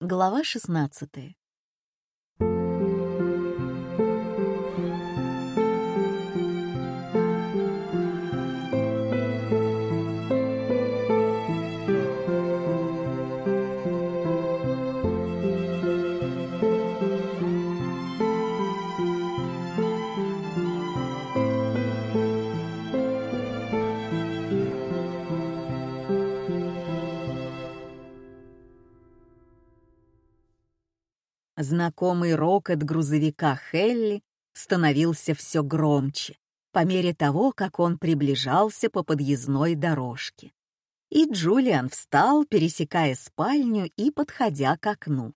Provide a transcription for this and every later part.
Глава 16. Знакомый рокот грузовика Хелли становился все громче по мере того, как он приближался по подъездной дорожке. И Джулиан встал, пересекая спальню и подходя к окну.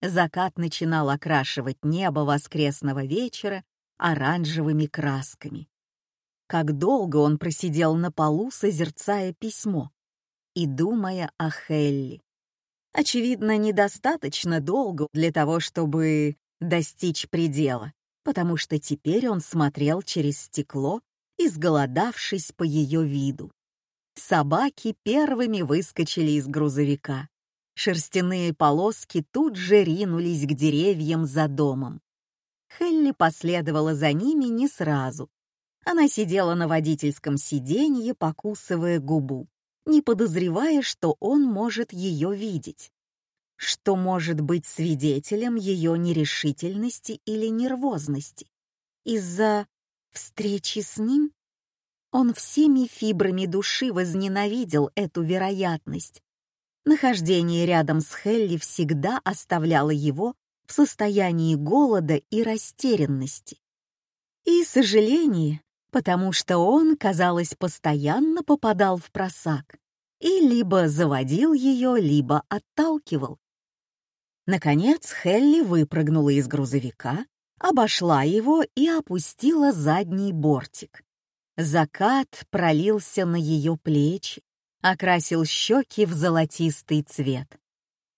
Закат начинал окрашивать небо воскресного вечера оранжевыми красками. Как долго он просидел на полу, созерцая письмо и думая о Хелли. Очевидно, недостаточно долго для того, чтобы достичь предела, потому что теперь он смотрел через стекло, изголодавшись по ее виду. Собаки первыми выскочили из грузовика. Шерстяные полоски тут же ринулись к деревьям за домом. Хелли последовала за ними не сразу. Она сидела на водительском сиденье, покусывая губу не подозревая, что он может ее видеть, что может быть свидетелем ее нерешительности или нервозности. Из-за встречи с ним он всеми фибрами души возненавидел эту вероятность. Нахождение рядом с Хелли всегда оставляло его в состоянии голода и растерянности. И сожаление, потому что он, казалось, постоянно попадал в просак и либо заводил ее, либо отталкивал. Наконец Хелли выпрыгнула из грузовика, обошла его и опустила задний бортик. Закат пролился на ее плечи, окрасил щеки в золотистый цвет.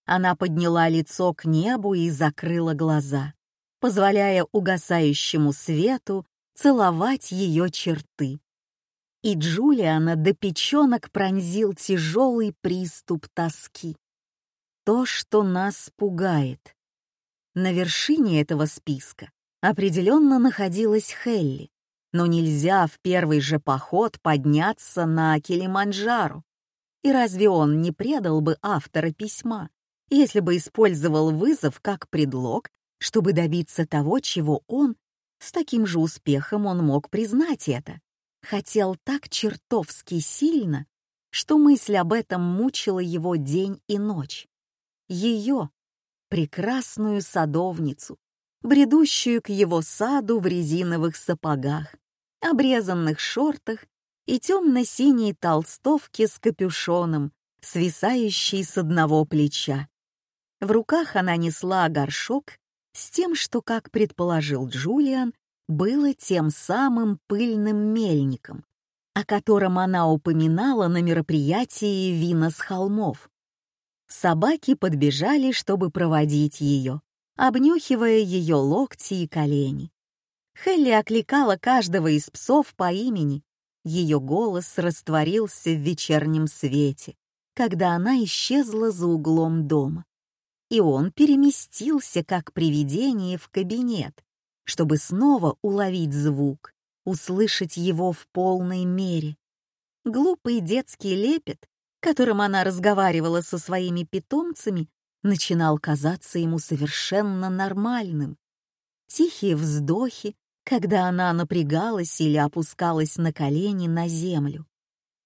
Она подняла лицо к небу и закрыла глаза, позволяя угасающему свету целовать ее черты. И Джулиана до печенок пронзил тяжелый приступ тоски. То, что нас пугает. На вершине этого списка определенно находилась Хелли, но нельзя в первый же поход подняться на Килиманджаро. И разве он не предал бы автора письма, если бы использовал вызов как предлог, чтобы добиться того, чего он с таким же успехом он мог признать это. Хотел так чертовски сильно, что мысль об этом мучила его день и ночь. Ее, прекрасную садовницу, бредущую к его саду в резиновых сапогах, обрезанных шортах и темно-синей толстовке с капюшоном, свисающей с одного плеча. В руках она несла горшок с тем, что, как предположил Джулиан, было тем самым пыльным мельником, о котором она упоминала на мероприятии «Вина с холмов». Собаки подбежали, чтобы проводить ее, обнюхивая ее локти и колени. Хелли окликала каждого из псов по имени. Ее голос растворился в вечернем свете, когда она исчезла за углом дома и он переместился как привидение в кабинет, чтобы снова уловить звук, услышать его в полной мере. Глупый детский лепет, которым она разговаривала со своими питомцами, начинал казаться ему совершенно нормальным. Тихие вздохи, когда она напрягалась или опускалась на колени на землю.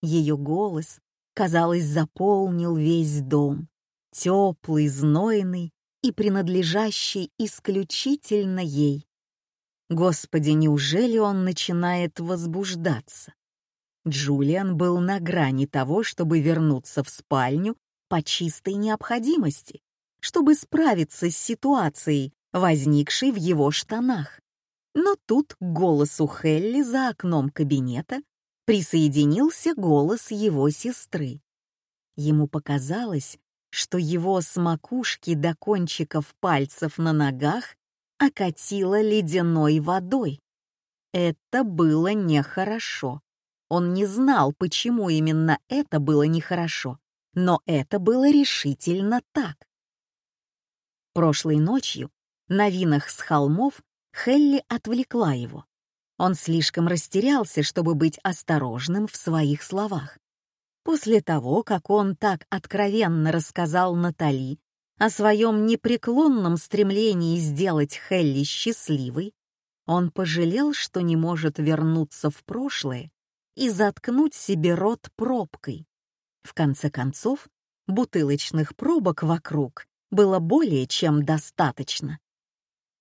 Ее голос, казалось, заполнил весь дом теплый, знойный и принадлежащий исключительно ей. Господи, неужели он начинает возбуждаться? Джулиан был на грани того, чтобы вернуться в спальню по чистой необходимости, чтобы справиться с ситуацией, возникшей в его штанах. Но тут к голосу Хелли за окном кабинета присоединился голос его сестры. Ему показалось, что его с макушки до кончиков пальцев на ногах окатило ледяной водой. Это было нехорошо. Он не знал, почему именно это было нехорошо, но это было решительно так. Прошлой ночью на винах с холмов Хелли отвлекла его. Он слишком растерялся, чтобы быть осторожным в своих словах. После того, как он так откровенно рассказал Натали о своем непреклонном стремлении сделать Хелли счастливой, он пожалел, что не может вернуться в прошлое и заткнуть себе рот пробкой. В конце концов, бутылочных пробок вокруг было более чем достаточно.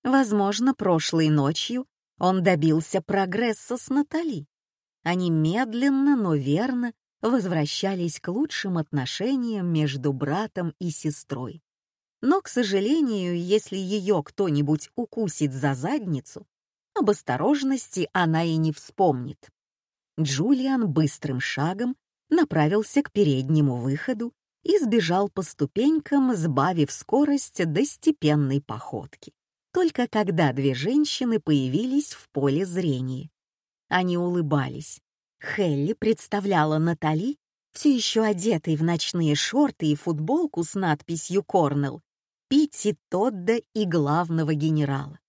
Возможно, прошлой ночью он добился прогресса с Натали. Они медленно, но верно возвращались к лучшим отношениям между братом и сестрой. Но, к сожалению, если ее кто-нибудь укусит за задницу, об осторожности она и не вспомнит. Джулиан быстрым шагом направился к переднему выходу и сбежал по ступенькам, сбавив скорость до степенной походки. Только когда две женщины появились в поле зрения. Они улыбались. Хелли представляла Натали, все еще одетой в ночные шорты и футболку с надписью «Корнелл», Питти Тодда и главного генерала.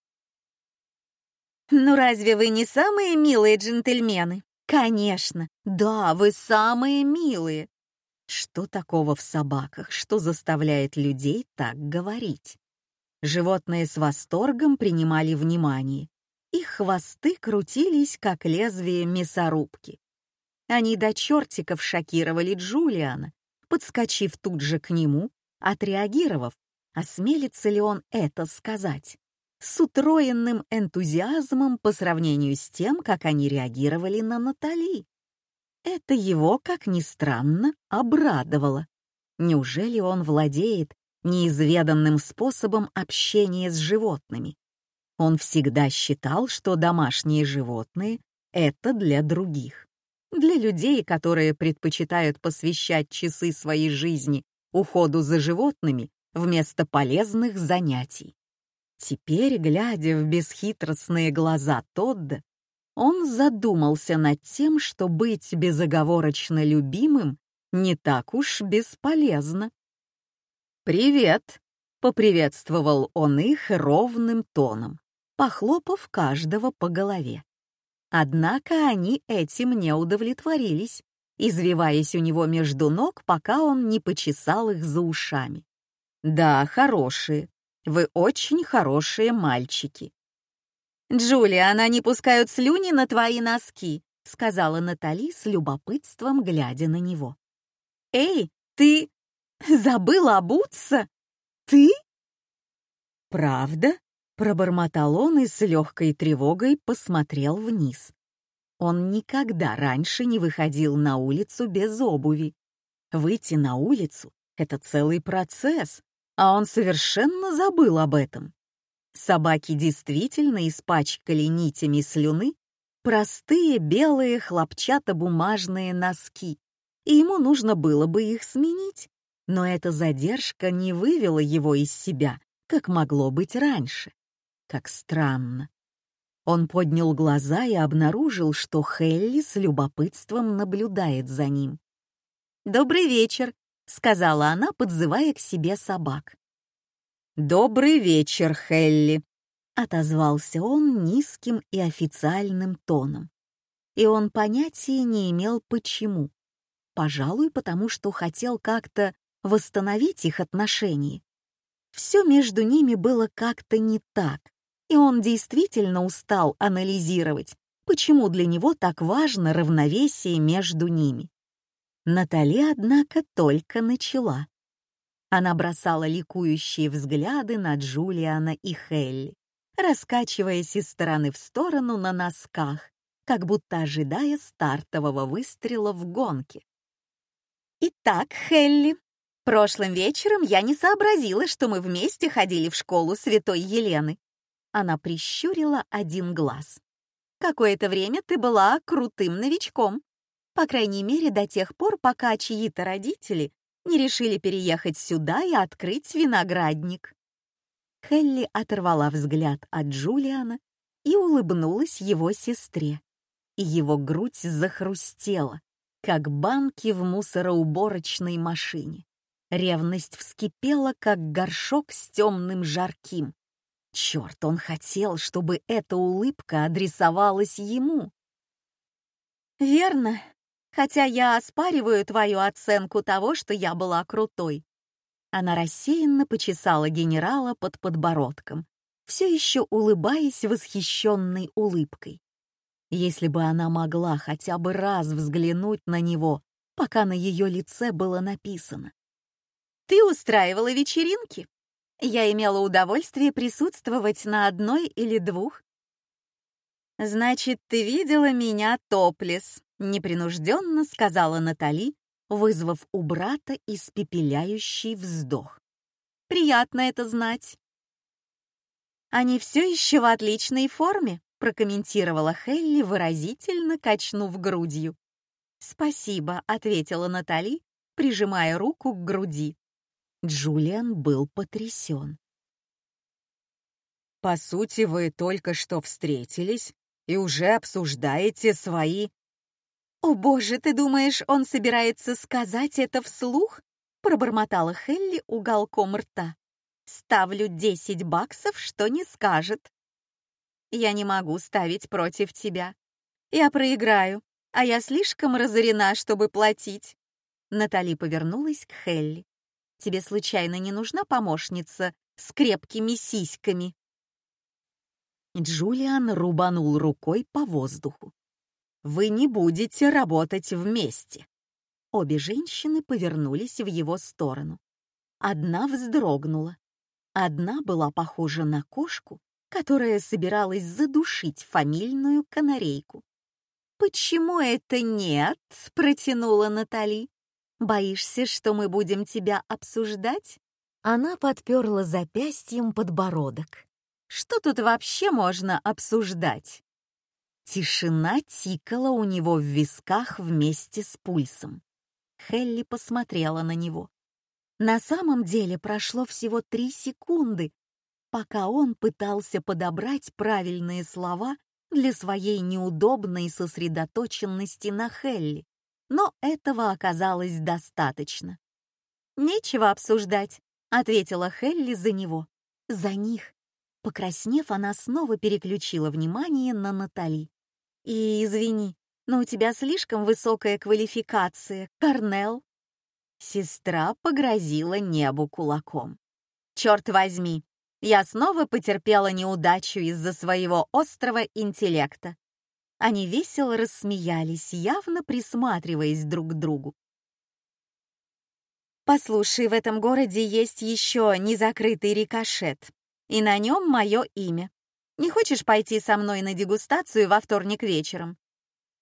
«Ну разве вы не самые милые джентльмены?» «Конечно! Да, вы самые милые!» Что такого в собаках, что заставляет людей так говорить? Животные с восторгом принимали внимание. Их хвосты крутились, как лезвие мясорубки. Они до чертиков шокировали Джулиана, подскочив тут же к нему, отреагировав, осмелится ли он это сказать с утроенным энтузиазмом по сравнению с тем, как они реагировали на Натали. Это его, как ни странно, обрадовало. Неужели он владеет неизведанным способом общения с животными? Он всегда считал, что домашние животные — это для других. Для людей, которые предпочитают посвящать часы своей жизни уходу за животными вместо полезных занятий. Теперь, глядя в бесхитростные глаза Тодда, он задумался над тем, что быть безоговорочно любимым не так уж бесполезно. «Привет!» — поприветствовал он их ровным тоном, похлопав каждого по голове. Однако они этим не удовлетворились, извиваясь у него между ног, пока он не почесал их за ушами. «Да, хорошие, вы очень хорошие мальчики». «Джулия, она не пускают слюни на твои носки», — сказала Натали с любопытством, глядя на него. «Эй, ты забыла обуться? Ты?» «Правда?» — пробормотал он и с легкой тревогой посмотрел вниз. Он никогда раньше не выходил на улицу без обуви. Выйти на улицу — это целый процесс, а он совершенно забыл об этом. Собаки действительно испачкали нитями слюны простые белые хлопчатобумажные носки, и ему нужно было бы их сменить, но эта задержка не вывела его из себя, как могло быть раньше. Как странно. Он поднял глаза и обнаружил, что Хелли с любопытством наблюдает за ним. «Добрый вечер», — сказала она, подзывая к себе собак. «Добрый вечер, Хелли», — отозвался он низким и официальным тоном. И он понятия не имел, почему. Пожалуй, потому что хотел как-то восстановить их отношения. Все между ними было как-то не так, и он действительно устал анализировать, почему для него так важно равновесие между ними. Натали, однако, только начала. Она бросала ликующие взгляды на Джулиана и Хелли, раскачиваясь из стороны в сторону на носках, как будто ожидая стартового выстрела в гонке. «Итак, Хелли, прошлым вечером я не сообразила, что мы вместе ходили в школу Святой Елены». Она прищурила один глаз. «Какое-то время ты была крутым новичком. По крайней мере, до тех пор, пока чьи-то родители не решили переехать сюда и открыть виноградник. Хелли оторвала взгляд от Джулиана и улыбнулась его сестре. И его грудь захрустела, как банки в мусороуборочной машине. Ревность вскипела, как горшок с темным жарким. Черт, он хотел, чтобы эта улыбка адресовалась ему. «Верно, хотя я оспариваю твою оценку того, что я была крутой». Она рассеянно почесала генерала под подбородком, все еще улыбаясь восхищенной улыбкой. Если бы она могла хотя бы раз взглянуть на него, пока на ее лице было написано. «Ты устраивала вечеринки? Я имела удовольствие присутствовать на одной или двух. «Значит, ты видела меня топлес», — непринужденно сказала Натали, вызвав у брата испепеляющий вздох. «Приятно это знать». «Они все еще в отличной форме», — прокомментировала Хелли, выразительно качнув грудью. «Спасибо», — ответила Натали, прижимая руку к груди. Джулиан был потрясен. «По сути, вы только что встретились и уже обсуждаете свои...» «О боже, ты думаешь, он собирается сказать это вслух?» пробормотала Хелли уголком рта. «Ставлю десять баксов, что не скажет». «Я не могу ставить против тебя. Я проиграю, а я слишком разорена, чтобы платить». Натали повернулась к Хелли. «Тебе случайно не нужна помощница с крепкими сиськами?» Джулиан рубанул рукой по воздуху. «Вы не будете работать вместе». Обе женщины повернулись в его сторону. Одна вздрогнула. Одна была похожа на кошку, которая собиралась задушить фамильную канарейку. «Почему это нет?» — протянула Натали. «Боишься, что мы будем тебя обсуждать?» Она подперла запястьем подбородок. Что тут вообще можно обсуждать? Тишина тикала у него в висках вместе с пульсом. Хелли посмотрела на него. На самом деле прошло всего три секунды, пока он пытался подобрать правильные слова для своей неудобной сосредоточенности на Хелли, но этого оказалось достаточно. «Нечего обсуждать», — ответила Хелли за него. «За них. Покраснев, она снова переключила внимание на Натали. «И извини, но у тебя слишком высокая квалификация, Корнел». Сестра погрозила небу кулаком. «Черт возьми, я снова потерпела неудачу из-за своего острого интеллекта». Они весело рассмеялись, явно присматриваясь друг к другу. «Послушай, в этом городе есть еще незакрытый рикошет и на нем мое имя. Не хочешь пойти со мной на дегустацию во вторник вечером?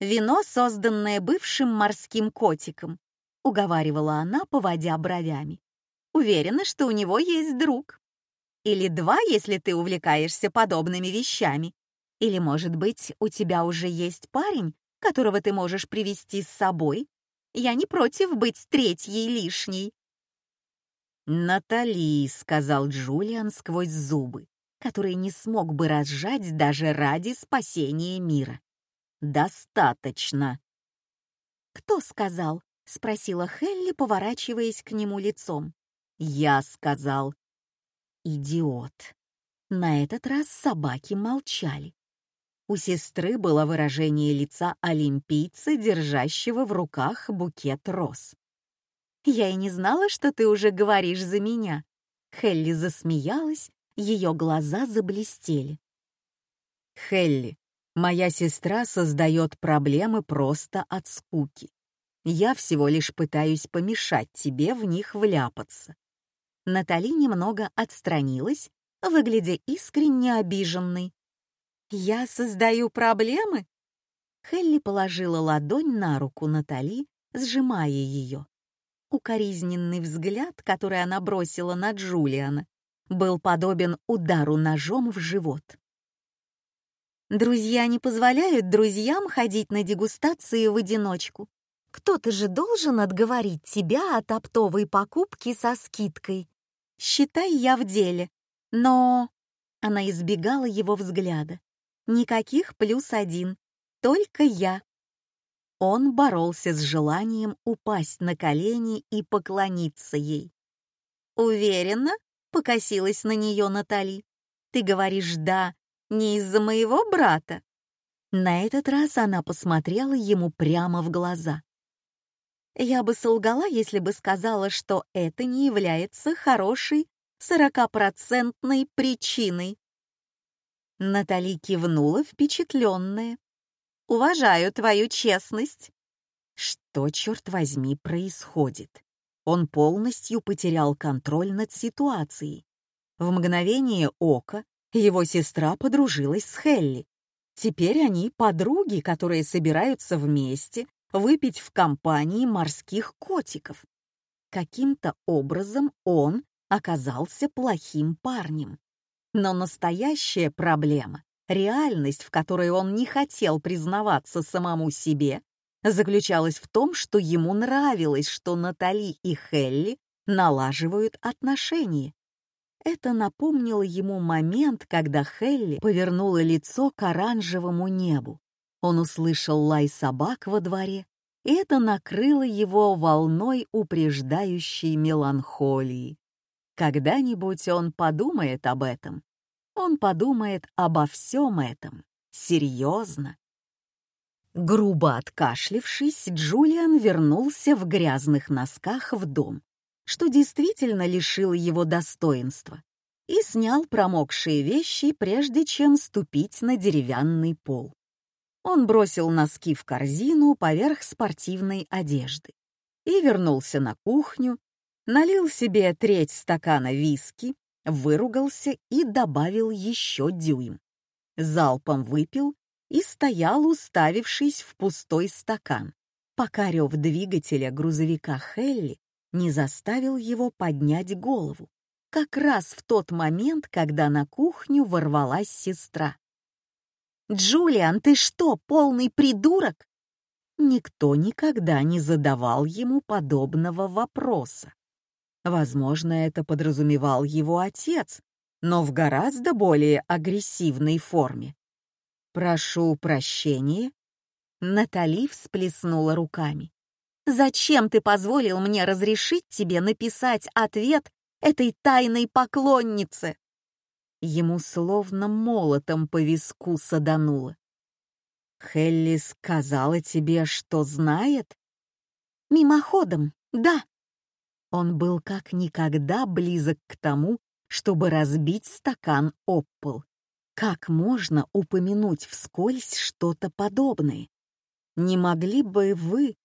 Вино, созданное бывшим морским котиком, уговаривала она, поводя бровями. Уверена, что у него есть друг. Или два, если ты увлекаешься подобными вещами. Или, может быть, у тебя уже есть парень, которого ты можешь привести с собой? Я не против быть третьей лишней. «Натали», — сказал Джулиан сквозь зубы, который не смог бы разжать даже ради спасения мира. «Достаточно». «Кто сказал?» — спросила Хелли, поворачиваясь к нему лицом. «Я сказал». «Идиот». На этот раз собаки молчали. У сестры было выражение лица олимпийца, держащего в руках букет роз. Я и не знала, что ты уже говоришь за меня». Хелли засмеялась, ее глаза заблестели. «Хелли, моя сестра создает проблемы просто от скуки. Я всего лишь пытаюсь помешать тебе в них вляпаться». Натали немного отстранилась, выглядя искренне обиженной. «Я создаю проблемы?» Хелли положила ладонь на руку Натали, сжимая ее. Укоризненный взгляд, который она бросила на Джулиана, был подобен удару ножом в живот. Друзья не позволяют друзьям ходить на дегустации в одиночку. Кто-то же должен отговорить тебя от оптовой покупки со скидкой. Считай, я в деле. Но... Она избегала его взгляда. Никаких плюс один. Только я. Он боролся с желанием упасть на колени и поклониться ей. Уверена? Покосилась на нее Натали. Ты говоришь «да» не из-за моего брата? На этот раз она посмотрела ему прямо в глаза. Я бы солгала, если бы сказала, что это не является хорошей сорокапроцентной причиной. Натали кивнула, впечатленная. «Уважаю твою честность». Что, черт возьми, происходит? Он полностью потерял контроль над ситуацией. В мгновение ока его сестра подружилась с Хелли. Теперь они подруги, которые собираются вместе выпить в компании морских котиков. Каким-то образом он оказался плохим парнем. Но настоящая проблема, реальность, в которой он не хотел признаваться самому себе, заключалась в том, что ему нравилось, что Натали и Хелли налаживают отношения. Это напомнило ему момент, когда Хелли повернула лицо к оранжевому небу. Он услышал лай собак во дворе, и это накрыло его волной упреждающей меланхолии. Когда-нибудь он подумает об этом. Он подумает обо всем этом. Серьезно. Грубо откашлившись, Джулиан вернулся в грязных носках в дом, что действительно лишило его достоинства, и снял промокшие вещи, прежде чем ступить на деревянный пол. Он бросил носки в корзину поверх спортивной одежды и вернулся на кухню, налил себе треть стакана виски, выругался и добавил еще дюйм. Залпом выпил и стоял, уставившись в пустой стакан, пока рев двигателя грузовика Хелли не заставил его поднять голову, как раз в тот момент, когда на кухню ворвалась сестра. «Джулиан, ты что, полный придурок?» Никто никогда не задавал ему подобного вопроса. Возможно, это подразумевал его отец, но в гораздо более агрессивной форме. «Прошу прощения». Натали всплеснула руками. «Зачем ты позволил мне разрешить тебе написать ответ этой тайной поклоннице?» Ему словно молотом по виску садануло. «Хелли сказала тебе, что знает?» «Мимоходом, да», он был как никогда близок к тому, чтобы разбить стакан об пол. Как можно упомянуть вскользь что-то подобное? Не могли бы вы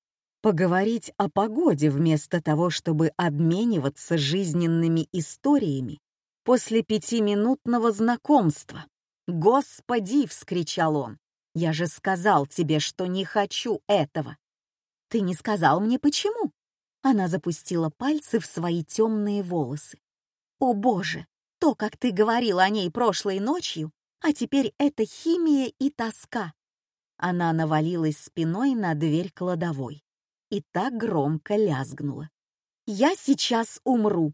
поговорить о погоде вместо того, чтобы обмениваться жизненными историями после пятиминутного знакомства? «Господи!» — вскричал он. «Я же сказал тебе, что не хочу этого!» «Ты не сказал мне, почему?» Она запустила пальцы в свои темные волосы. «О боже, то, как ты говорил о ней прошлой ночью, а теперь это химия и тоска!» Она навалилась спиной на дверь кладовой и так громко лязгнула. «Я сейчас умру!»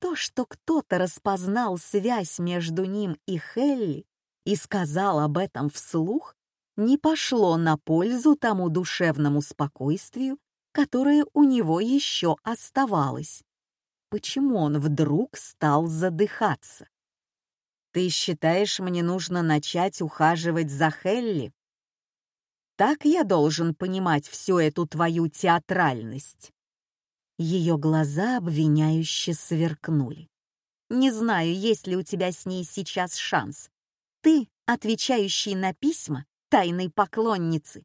То, что кто-то распознал связь между ним и Хелли и сказал об этом вслух, не пошло на пользу тому душевному спокойствию, которое у него еще оставалось. Почему он вдруг стал задыхаться? «Ты считаешь, мне нужно начать ухаживать за Хелли?» Так я должен понимать всю эту твою театральность. Ее глаза обвиняюще сверкнули. Не знаю, есть ли у тебя с ней сейчас шанс. Ты, отвечающий на письма тайной поклонницы.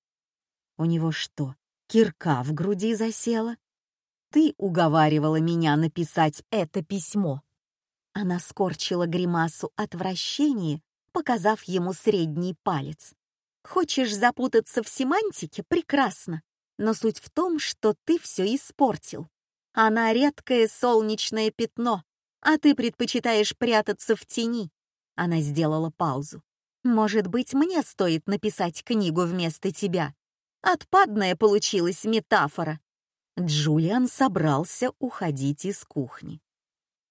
У него что, кирка в груди засела. Ты уговаривала меня написать это письмо. Она скорчила гримасу отвращения, показав ему средний палец. Хочешь запутаться в семантике? Прекрасно. Но суть в том, что ты все испортил. Она редкое солнечное пятно, а ты предпочитаешь прятаться в тени. Она сделала паузу. Может быть, мне стоит написать книгу вместо тебя? Отпадная получилась метафора. Джулиан собрался уходить из кухни.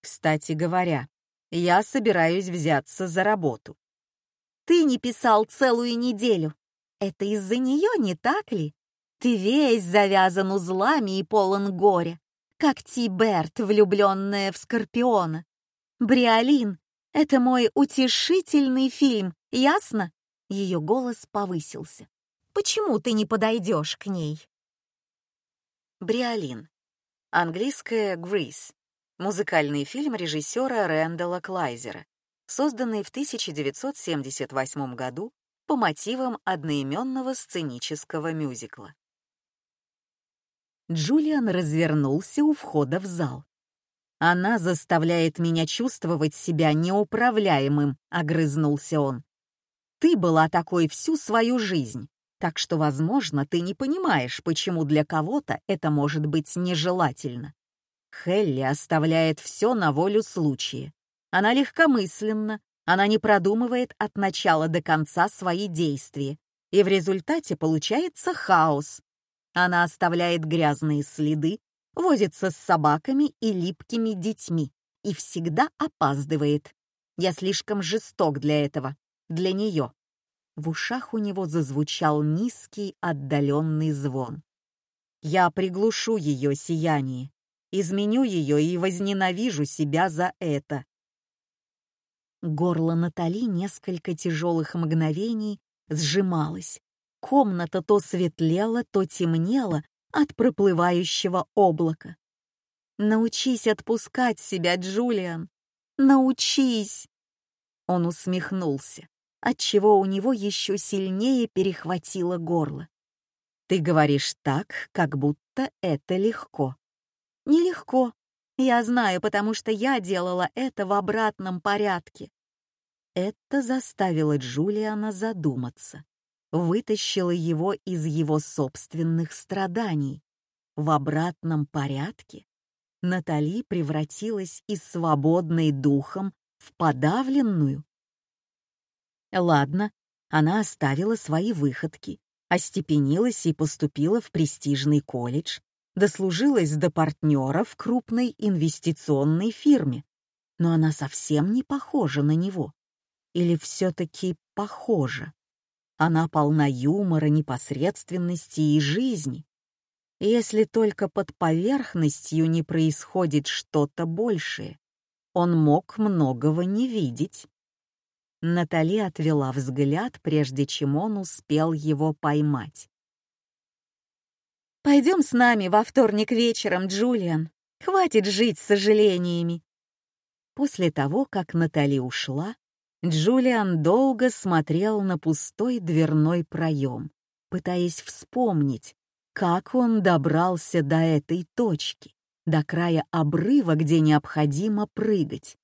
«Кстати говоря, я собираюсь взяться за работу». «Ты не писал целую неделю. Это из-за нее, не так ли? Ты весь завязан узлами и полон горя. как Ти Берт, влюбленная в Скорпиона. Бриолин — это мой утешительный фильм, ясно?» Ее голос повысился. «Почему ты не подойдешь к ней?» Бриолин. Английское «Grease». Музыкальный фильм режиссера Рэндала Клайзера, созданный в 1978 году по мотивам одноименного сценического мюзикла. Джулиан развернулся у входа в зал. «Она заставляет меня чувствовать себя неуправляемым», — огрызнулся он. «Ты была такой всю свою жизнь, так что, возможно, ты не понимаешь, почему для кого-то это может быть нежелательно. Хелли оставляет все на волю случая. Она легкомысленна, она не продумывает от начала до конца свои действия, и в результате получается хаос. Она оставляет грязные следы, возится с собаками и липкими детьми и всегда опаздывает. Я слишком жесток для этого, для нее. В ушах у него зазвучал низкий отдаленный звон. Я приглушу ее сияние, изменю ее и возненавижу себя за это. Горло Натали несколько тяжелых мгновений сжималось. Комната то светлела, то темнела от проплывающего облака. «Научись отпускать себя, Джулиан! Научись!» Он усмехнулся, отчего у него еще сильнее перехватило горло. «Ты говоришь так, как будто это легко». «Нелегко. Я знаю, потому что я делала это в обратном порядке». Это заставило Джулиана задуматься вытащила его из его собственных страданий. В обратном порядке Натали превратилась из свободной духом в подавленную. Ладно, она оставила свои выходки, остепенилась и поступила в престижный колледж, дослужилась до партнера в крупной инвестиционной фирме. Но она совсем не похожа на него. Или все-таки похожа? Она полна юмора, непосредственности и жизни. Если только под поверхностью не происходит что-то большее, он мог многого не видеть. Натали отвела взгляд, прежде чем он успел его поймать. «Пойдем с нами во вторник вечером, Джулиан. Хватит жить с сожалениями». После того, как Натали ушла, Джулиан долго смотрел на пустой дверной проем, пытаясь вспомнить, как он добрался до этой точки, до края обрыва, где необходимо прыгать.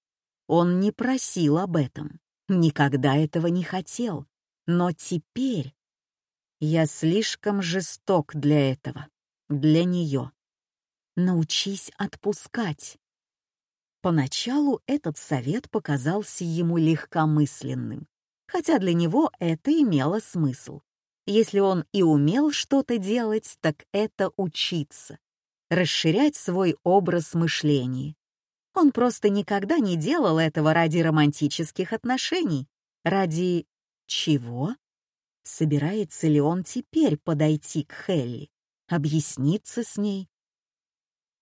Он не просил об этом, никогда этого не хотел, но теперь я слишком жесток для этого, для нее. Научись отпускать. Поначалу этот совет показался ему легкомысленным, хотя для него это имело смысл. Если он и умел что-то делать, так это учиться, расширять свой образ мышления. Он просто никогда не делал этого ради романтических отношений. Ради чего? Собирается ли он теперь подойти к Хелли, объясниться с ней,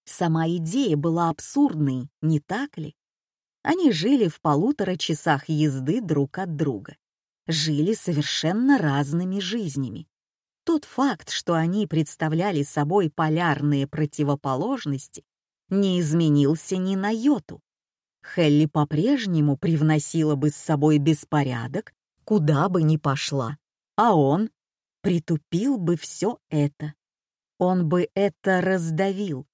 Сама идея была абсурдной, не так ли? Они жили в полутора часах езды друг от друга. Жили совершенно разными жизнями. Тот факт, что они представляли собой полярные противоположности, не изменился ни на йоту. Хелли по-прежнему привносила бы с собой беспорядок, куда бы ни пошла, а он притупил бы все это. Он бы это раздавил,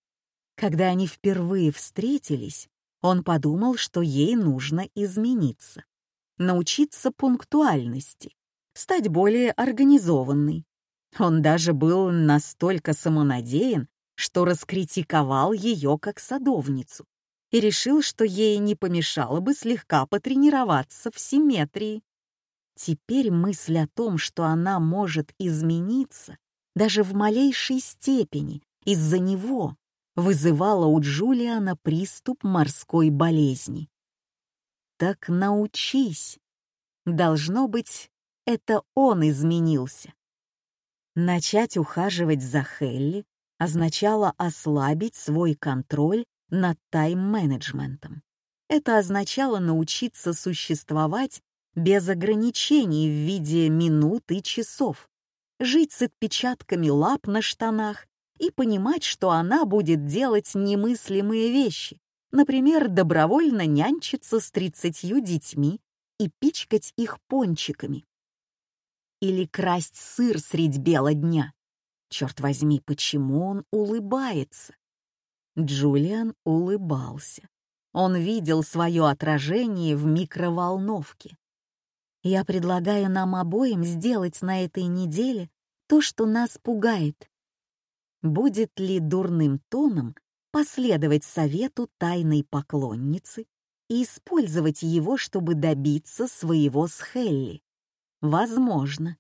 когда они впервые встретились, он подумал, что ей нужно измениться, научиться пунктуальности, стать более организованной. Он даже был настолько самонадеян, что раскритиковал ее как садовницу и решил, что ей не помешало бы слегка потренироваться в симметрии. Теперь мысль о том, что она может измениться, даже в малейшей степени, из-за него, вызывала у Джулиана приступ морской болезни. Так научись. Должно быть, это он изменился. Начать ухаживать за Хелли, означало ослабить свой контроль над тайм-менеджментом. Это означало научиться существовать без ограничений в виде минут и часов, жить с отпечатками лап на штанах и понимать, что она будет делать немыслимые вещи, например, добровольно нянчиться с тридцатью детьми и пичкать их пончиками. Или красть сыр средь бела дня. Черт возьми, почему он улыбается? Джулиан улыбался. Он видел свое отражение в микроволновке. Я предлагаю нам обоим сделать на этой неделе то, что нас пугает. Будет ли дурным тоном последовать совету тайной поклонницы и использовать его, чтобы добиться своего с Хелли? Возможно.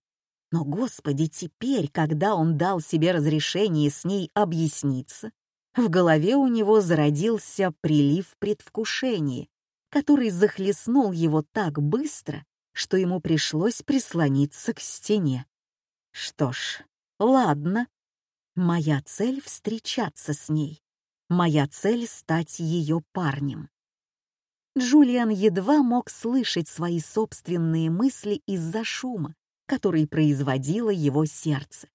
Но, Господи, теперь, когда он дал себе разрешение с ней объясниться, в голове у него зародился прилив предвкушения, который захлестнул его так быстро, что ему пришлось прислониться к стене. Что ж, ладно. Моя цель — встречаться с ней. Моя цель — стать ее парнем. Джулиан едва мог слышать свои собственные мысли из-за шума, который производило его сердце.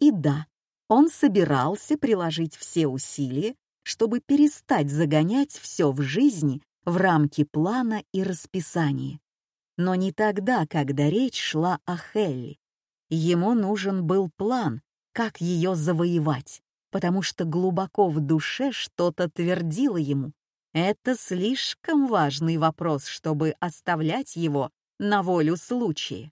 И да, он собирался приложить все усилия, чтобы перестать загонять все в жизни в рамки плана и расписания но не тогда, когда речь шла о Хелли. Ему нужен был план, как ее завоевать, потому что глубоко в душе что-то твердило ему. Это слишком важный вопрос, чтобы оставлять его на волю случая.